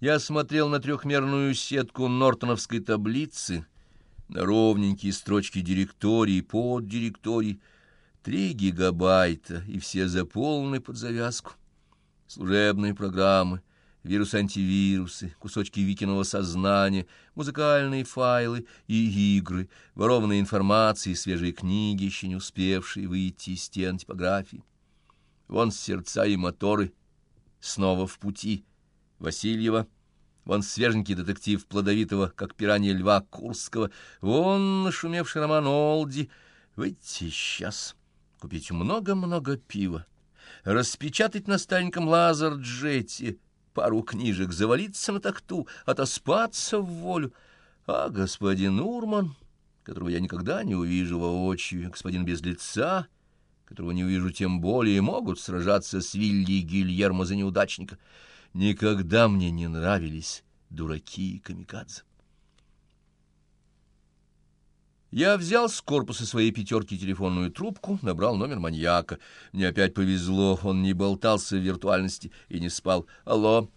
Я смотрел на трехмерную сетку нортоновской таблицы, на ровненькие строчки директорий, поддиректорий, три гигабайта, и все заполнены под завязку. Служебные программы, вирус-антивирусы, кусочки Викиного сознания, музыкальные файлы и игры, ворованная информация и свежие книги, еще не успевшие выйти из стен типографии. Вон сердца и моторы снова в пути. Васильева, вон свеженький детектив плодовитого, как пиранья льва Курского, вон нашумевший роман Олди. Выйти сейчас, купить много-много пива, распечатать на стареньком лазер-джете — пару книжек, завалиться на тахту, отоспаться в волю. А господин Урман, которого я никогда не увижу воочию, господин без лица, которого не увижу тем более, могут сражаться с Вилли Гильермо за неудачника. Никогда мне не нравились дураки и камикадзе. Я взял с корпуса своей пятерки телефонную трубку, набрал номер маньяка. Мне опять повезло, он не болтался в виртуальности и не спал. «Алло,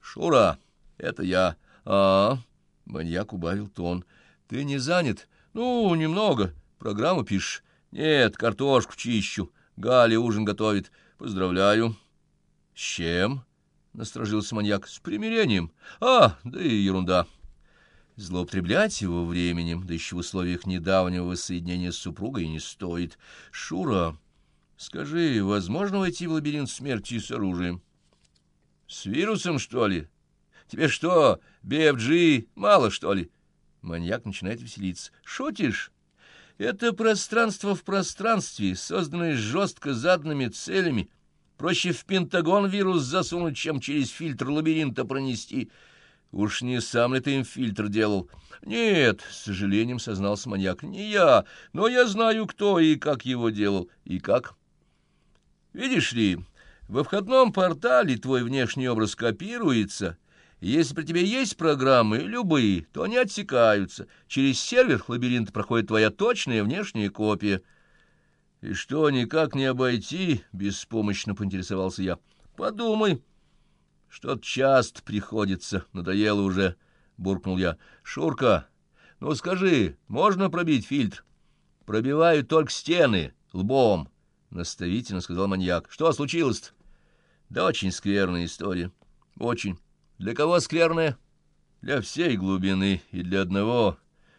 Шура, это я». «А, -а, -а маньяк убавил тон. «Ты не занят?» «Ну, немного. Программу пишешь?» «Нет, картошку чищу. Галя ужин готовит. Поздравляю». «С чем?» — насторожился маньяк. «С примирением. А, да и ерунда». Злоупотреблять его временем, да еще в условиях недавнего воссоединения с супругой, не стоит. Шура, скажи, возможно войти в лабиринт смерти с оружием? С вирусом, что ли? Тебе что, BFG мало, что ли? Маньяк начинает веселиться. Шутишь? Это пространство в пространстве, созданное жестко заданными целями. Проще в Пентагон вирус засунуть, чем через фильтр лабиринта пронести — Уж не сам ли ты им фильтр делал? Нет, с сожалением сознался маньяк. Не я, но я знаю, кто и как его делал. И как? Видишь ли, во входном портале твой внешний образ копируется. Если при тебе есть программы, любые, то они отсекаются. Через сервер лабиринта проходит твоя точная внешняя копия. И что, никак не обойти? Беспомощно поинтересовался я. Подумай. Что-то часто приходится, надоело уже, — буркнул я. — Шурка, ну скажи, можно пробить фильтр? — Пробивают только стены, лбом, — наставительно сказал маньяк. — Что случилось-то? — Да очень скверная история. — Очень. Для кого скверная? — Для всей глубины и для одного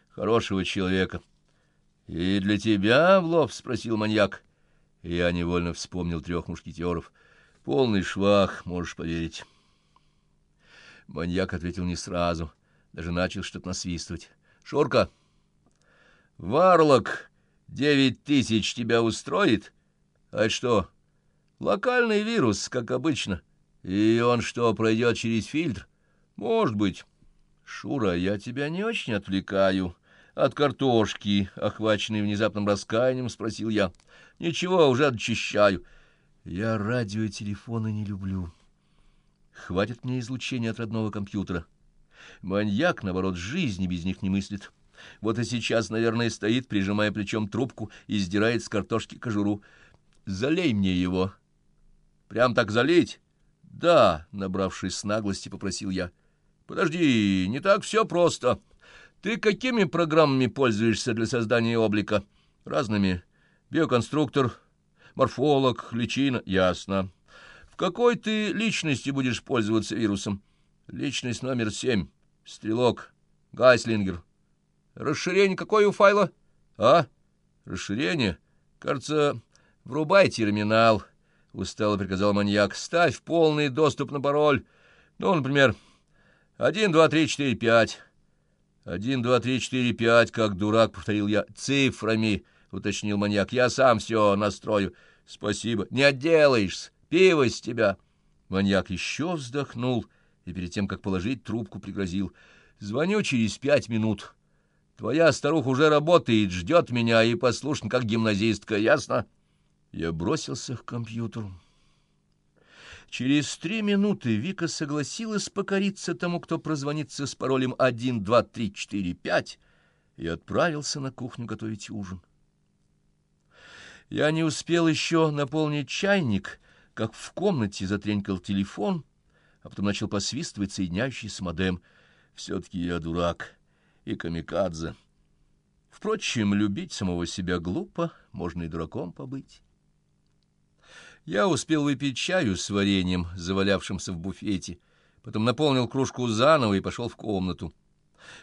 хорошего человека. — И для тебя, — в лоб спросил маньяк. Я невольно вспомнил трех мушкетеров. — Полный швах, можешь поверить. Маньяк ответил не сразу, даже начал что-то насвистывать. — Шурка! — Варлок! Девять тысяч тебя устроит? — А что? — Локальный вирус, как обычно. И он что, пройдет через фильтр? — Может быть. — Шура, я тебя не очень отвлекаю. От картошки, охваченной внезапным раскаянием, спросил я. — Ничего, уже очищаю. Я радиотелефоны не люблю. — Хватит мне излучения от родного компьютера. Маньяк, наоборот, жизни без них не мыслит. Вот и сейчас, наверное, стоит, прижимая плечом трубку и сдирает с картошки кожуру. «Залей мне его». «Прям так залить?» «Да», — набравшись наглости, попросил я. «Подожди, не так все просто. Ты какими программами пользуешься для создания облика?» «Разными. Биоконструктор, морфолог, личина». «Ясно». Какой ты личности будешь пользоваться вирусом? Личность номер семь. Стрелок. Гайслингер. Расширение какое у файла? А? Расширение? Кажется, врубай терминал, — устало приказал маньяк. Ставь полный доступ на пароль. Ну, например, один, два, три, четыре, пять. Один, два, три, четыре, пять, как дурак, — повторил я. Цифрами, — уточнил маньяк. Я сам все настрою. Спасибо. Не отделаешься. Пиво с тебя!» Маньяк еще вздохнул и перед тем, как положить трубку, пригрозил. «Звоню через пять минут. Твоя старуха уже работает, ждет меня и послушна, как гимназистка, ясно?» Я бросился к компьютеру. Через три минуты Вика согласилась покориться тому, кто прозвонится с паролем 12345, и отправился на кухню готовить ужин. Я не успел еще наполнить чайник — как в комнате затренькал телефон, а потом начал посвистывать соединяющийся модем. Все-таки я дурак и камикадзе. Впрочем, любить самого себя глупо, можно и дураком побыть. Я успел выпить чаю с вареньем, завалявшимся в буфете, потом наполнил кружку заново и пошел в комнату.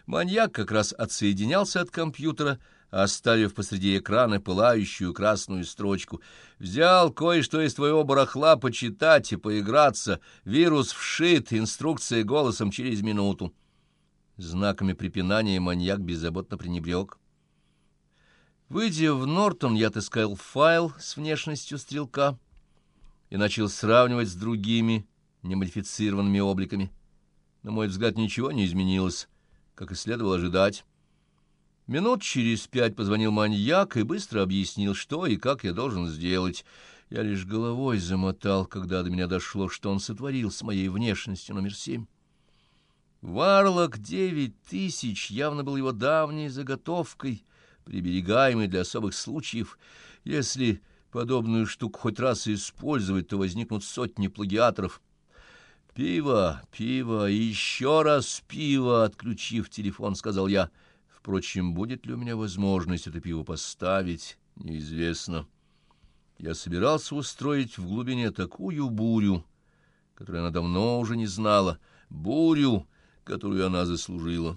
Маньяк как раз отсоединялся от компьютера, оставив посреди экрана пылающую красную строчку. «Взял кое-что из твоего барахла почитать и поиграться. Вирус вшит, инструкция голосом через минуту». Знаками препинания маньяк беззаботно пренебрег. Выйдя в Нортон, я отыскал файл с внешностью стрелка и начал сравнивать с другими немодифицированными обликами. На мой взгляд, ничего не изменилось, как и следовало ожидать. Минут через пять позвонил маньяк и быстро объяснил, что и как я должен сделать. Я лишь головой замотал, когда до меня дошло, что он сотворил с моей внешностью номер семь. Варлок девять тысяч явно был его давней заготовкой, приберегаемой для особых случаев. Если подобную штуку хоть раз использовать, то возникнут сотни плагиаторов. «Пиво, пиво, еще раз пиво!» — отключив телефон, сказал я. «Впрочем, будет ли у меня возможность это пиво поставить, неизвестно. Я собирался устроить в глубине такую бурю, которую она давно уже не знала, бурю, которую она заслужила».